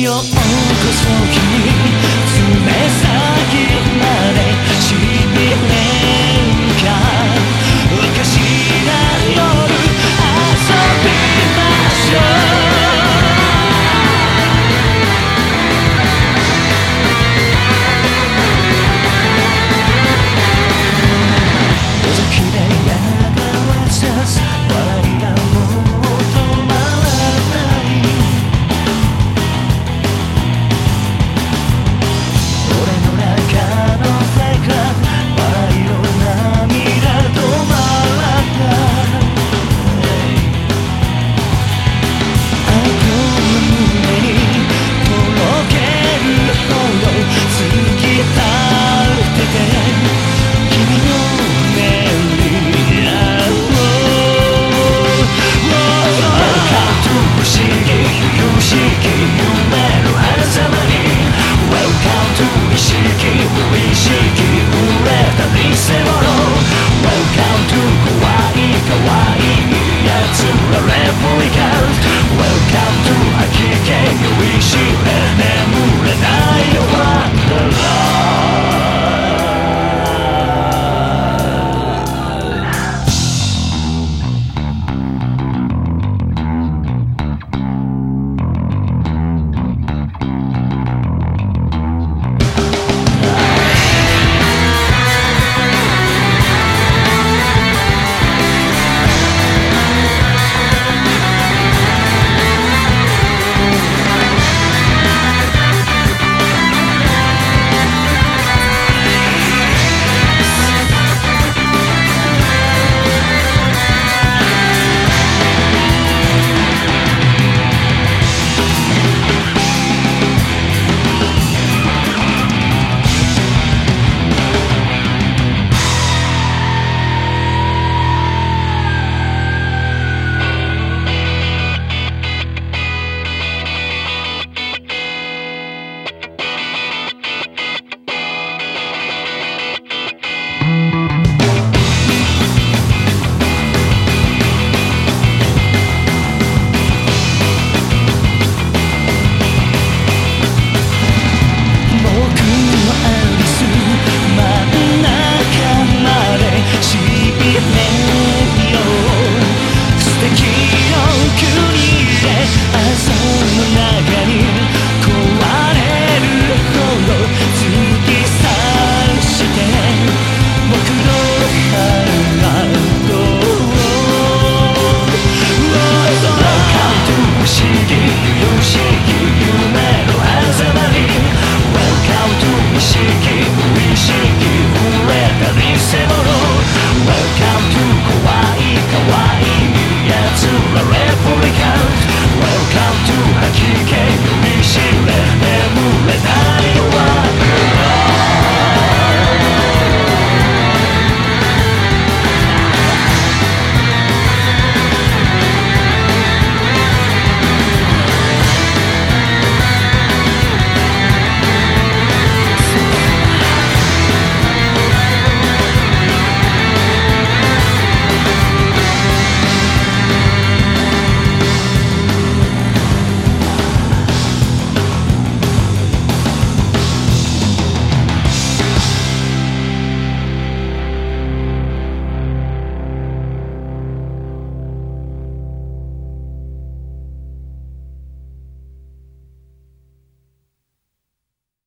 ようこそ君爪先までし者